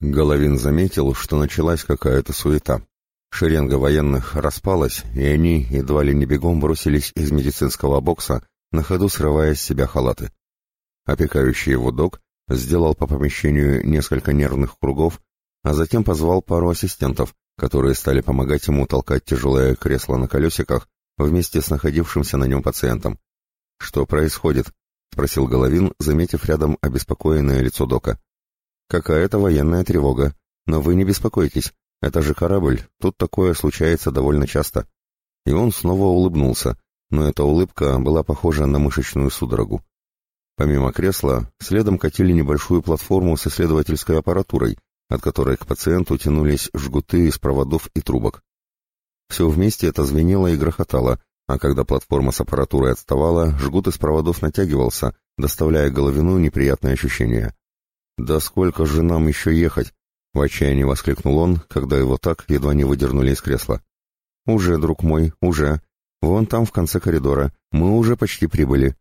Головин заметил, что началась какая-то суета. Шеренга военных распалась, и они едва ли не бегом бросились из медицинского бокса, на ходу срывая с себя халаты. Опекающий его док сделал по помещению несколько нервных кругов, а затем позвал пару ассистентов, которые стали помогать ему толкать тяжелое кресло на колесиках вместе с находившимся на нем пациентом. «Что происходит?» — спросил Головин, заметив рядом обеспокоенное лицо дока. «Какая-то военная тревога. Но вы не беспокойтесь. Это же корабль, тут такое случается довольно часто». И он снова улыбнулся, но эта улыбка была похожа на мышечную судорогу. Помимо кресла, следом катили небольшую платформу с исследовательской аппаратурой, от которой к пациенту тянулись жгуты из проводов и трубок. Все вместе это звенело и грохотало, а когда платформа с аппаратурой отставала, жгут из проводов натягивался, доставляя Головину неприятные ощущения. «Да сколько же нам еще ехать?» — в отчаянии воскликнул он, когда его так едва не выдернули из кресла. «Уже, друг мой, уже. Вон там, в конце коридора. Мы уже почти прибыли».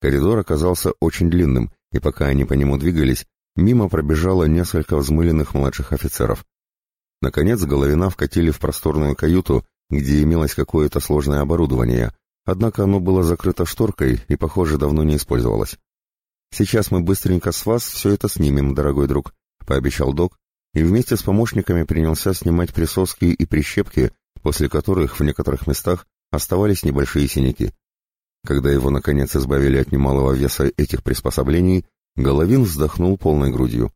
Коридор оказался очень длинным, и пока они по нему двигались, мимо пробежало несколько взмыленных младших офицеров. Наконец Головина вкатили в просторную каюту, где имелось какое-то сложное оборудование, однако оно было закрыто шторкой и, похоже, давно не использовалось. «Сейчас мы быстренько с вас все это снимем, дорогой друг», — пообещал док, и вместе с помощниками принялся снимать присоски и прищепки, после которых в некоторых местах оставались небольшие синяки. Когда его, наконец, избавили от немалого веса этих приспособлений, Головин вздохнул полной грудью.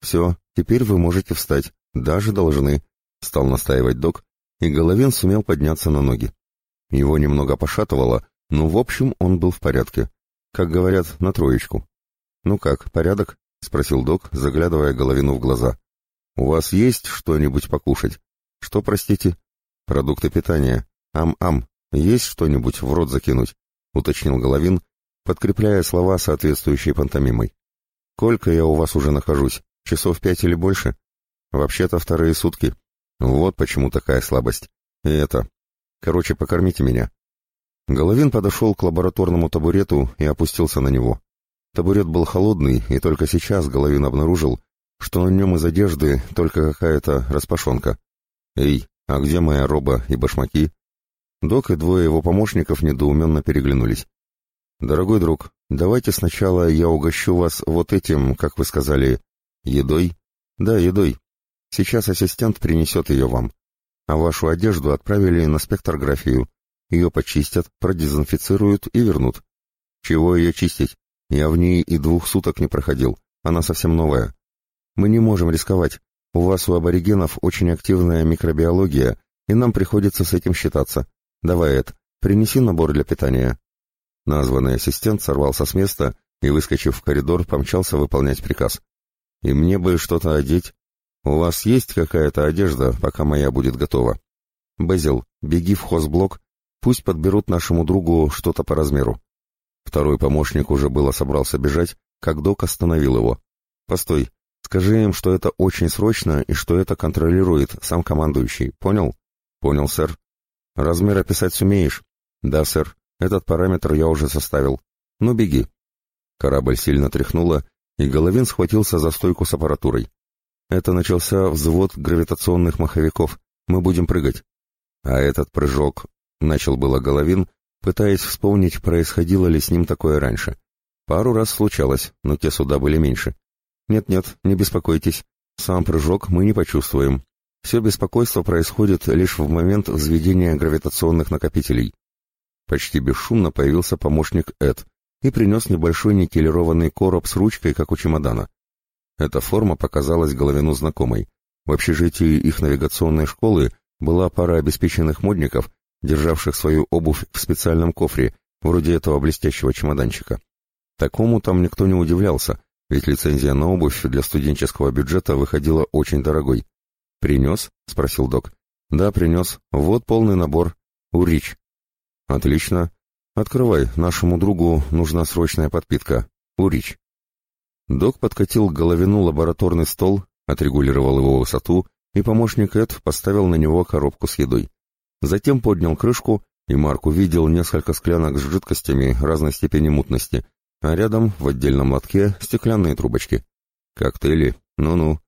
«Все, теперь вы можете встать, даже должны», — стал настаивать док, и Головин сумел подняться на ноги. Его немного пошатывало, но в общем он был в порядке. Как говорят, на троечку. «Ну как, порядок?» — спросил док, заглядывая Головину в глаза. «У вас есть что-нибудь покушать?» «Что, простите?» «Продукты питания. Ам-ам. Есть что-нибудь в рот закинуть?» — уточнил Головин, подкрепляя слова соответствующей пантомимой. «Сколько я у вас уже нахожусь? Часов пять или больше?» «Вообще-то вторые сутки. Вот почему такая слабость. И это... Короче, покормите меня. Головин подошел к лабораторному табурету и опустился на него. Табурет был холодный, и только сейчас Головин обнаружил, что на нем из одежды только какая-то распашонка. «Эй, а где моя роба и башмаки?» Док и двое его помощников недоуменно переглянулись. «Дорогой друг, давайте сначала я угощу вас вот этим, как вы сказали, едой?» «Да, едой. Сейчас ассистент принесет ее вам. А вашу одежду отправили на спектрографию. Ее почистят, продезинфицируют и вернут. Чего ее чистить? Я в ней и двух суток не проходил. Она совсем новая. Мы не можем рисковать. У вас у аборигенов очень активная микробиология, и нам приходится с этим считаться. Давай, Эд, принеси набор для питания. Названный ассистент сорвался с места и, выскочив в коридор, помчался выполнять приказ. И мне бы что-то одеть, «У вас есть какая-то одежда, пока моя будет готова?» «Безил, беги в хозблок, пусть подберут нашему другу что-то по размеру». Второй помощник уже было собрался бежать, как док остановил его. «Постой, скажи им, что это очень срочно и что это контролирует сам командующий, понял?» «Понял, сэр». «Размер описать сумеешь?» «Да, сэр, этот параметр я уже составил. Ну, беги». Корабль сильно тряхнуло, и Головин схватился за стойку с аппаратурой. Это начался взвод гравитационных маховиков. Мы будем прыгать. А этот прыжок, начал было Головин, пытаясь вспомнить, происходило ли с ним такое раньше. Пару раз случалось, но те суда были меньше. Нет-нет, не беспокойтесь. Сам прыжок мы не почувствуем. Все беспокойство происходит лишь в момент взведения гравитационных накопителей. Почти бесшумно появился помощник Эд и принес небольшой никелированный короб с ручкой, как у чемодана. Эта форма показалась Головину знакомой. В общежитии их навигационной школы была пара обеспеченных модников, державших свою обувь в специальном кофре, вроде этого блестящего чемоданчика. Такому там никто не удивлялся, ведь лицензия на обувь для студенческого бюджета выходила очень дорогой. «Принес?» — спросил док. «Да, принес. Вот полный набор. Урич». «Отлично. Открывай, нашему другу нужна срочная подпитка. Урич». Док подкатил к головину лабораторный стол, отрегулировал его высоту, и помощник Эд поставил на него коробку с едой. Затем поднял крышку, и Марк увидел несколько склянок с жидкостями разной степени мутности, а рядом, в отдельном лотке, стеклянные трубочки. Коктейли, ну-ну.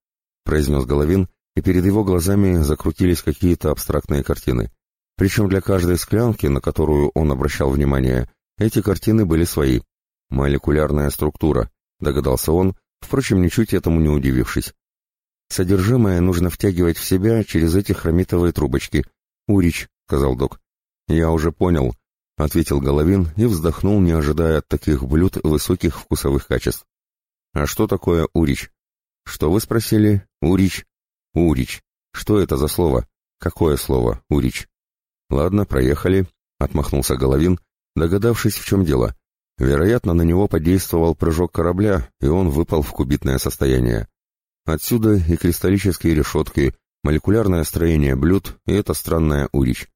— произнес Головин, и перед его глазами закрутились какие-то абстрактные картины. Причем для каждой склянки, на которую он обращал внимание, эти картины были свои. «Молекулярная структура», — догадался он, впрочем, ничуть этому не удивившись. «Содержимое нужно втягивать в себя через эти хромитовые трубочки. Урич», — сказал док. «Я уже понял», — ответил Головин и вздохнул, не ожидая от таких блюд высоких вкусовых качеств. «А что такое урич?» «Что вы спросили? Урич?» «Урич. Что это за слово? Какое слово, урич?» «Ладно, проехали», — отмахнулся Головин, догадавшись, в чем дело. Вероятно, на него подействовал прыжок корабля, и он выпал в кубитное состояние. Отсюда и кристаллические решетки, молекулярное строение блюд и это странная урич.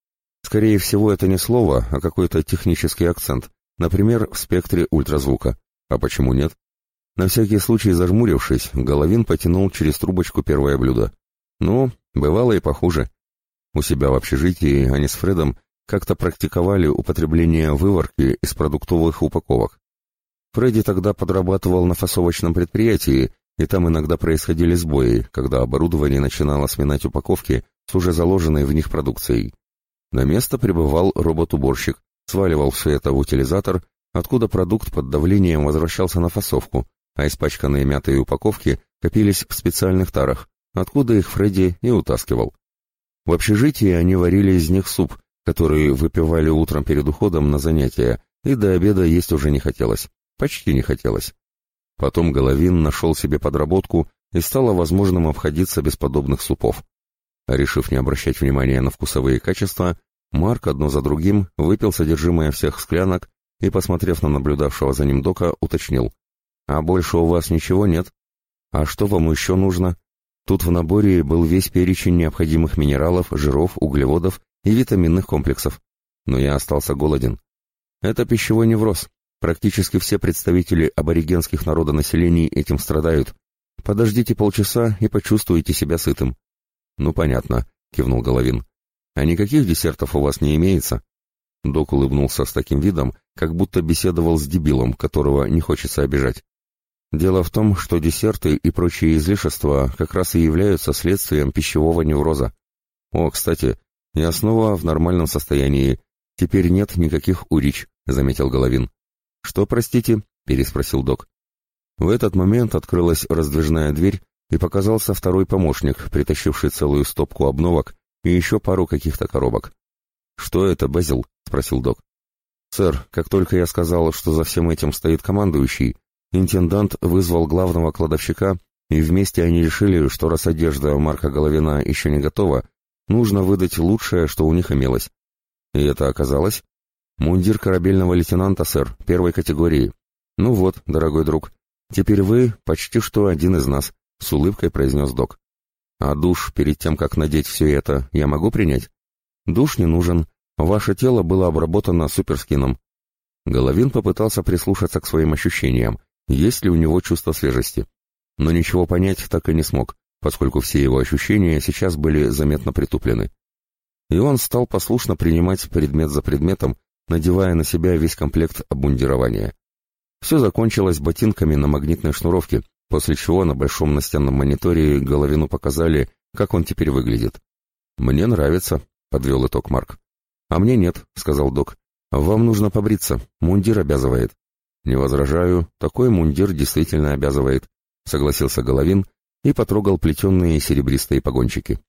Скорее всего, это не слово, а какой-то технический акцент, например, в спектре ультразвука. А почему нет? На всякий случай зажмурившись, Головин потянул через трубочку первое блюдо. Ну, бывало и похуже. У себя в общежитии они с Фредом как-то практиковали употребление выворки из продуктовых упаковок. Фредди тогда подрабатывал на фасовочном предприятии, и там иногда происходили сбои, когда оборудование начинало сминать упаковки с уже заложенной в них продукцией. На место прибывал робот-уборщик, сваливал все это в утилизатор, откуда продукт под давлением возвращался на фасовку, а испачканные мятые упаковки копились в специальных тарах, откуда их Фредди и утаскивал. В общежитии они варили из них суп, который выпивали утром перед уходом на занятия, и до обеда есть уже не хотелось. Почти не хотелось. Потом Головин нашел себе подработку и стало возможным обходиться без подобных супов. Решив не обращать внимания на вкусовые качества, Марк одно за другим выпил содержимое всех склянок и, посмотрев на наблюдавшего за ним Дока, уточнил. «А больше у вас ничего нет? А что вам еще нужно?» Тут в наборе был весь перечень необходимых минералов, жиров, углеводов и витаминных комплексов. Но я остался голоден. Это пищевой невроз. Практически все представители аборигенских народонаселений этим страдают. Подождите полчаса и почувствуете себя сытым. Ну, понятно, кивнул Головин. А никаких десертов у вас не имеется? Док улыбнулся с таким видом, как будто беседовал с дебилом, которого не хочется обижать. Дело в том, что десерты и прочие излишества как раз и являются следствием пищевого невроза. О, кстати, я снова в нормальном состоянии. Теперь нет никаких урич, заметил Головин. Что, простите? переспросил док. В этот момент открылась раздвижная дверь, и показался второй помощник, притащивший целую стопку обновок и еще пару каких-то коробок. «Что это, Безил?» — спросил док. «Сэр, как только я сказал, что за всем этим стоит командующий, Интендант вызвал главного кладовщика, и вместе они решили, что раз одежда Марка Головина еще не готова, нужно выдать лучшее, что у них имелось. И это оказалось? Мундир корабельного лейтенанта, сэр, первой категории. Ну вот, дорогой друг, теперь вы почти что один из нас, с улыбкой произнес док. А душ перед тем, как надеть все это, я могу принять? Душ не нужен. Ваше тело было обработано суперскином. Головин попытался прислушаться к своим ощущениям, есть ли у него чувство свежести. Но ничего понять так и не смог, поскольку все его ощущения сейчас были заметно притуплены. И он стал послушно принимать предмет за предметом, надевая на себя весь комплект обмундирования. Все закончилось ботинками на магнитной шнуровке, после чего на большом настенном мониторе Головину показали, как он теперь выглядит. «Мне нравится», — подвел итог Марк. «А мне нет», — сказал док. «Вам нужно побриться, мундир обязывает». «Не возражаю, такой мундир действительно обязывает», — согласился Головин и потрогал плетеные серебристые погончики.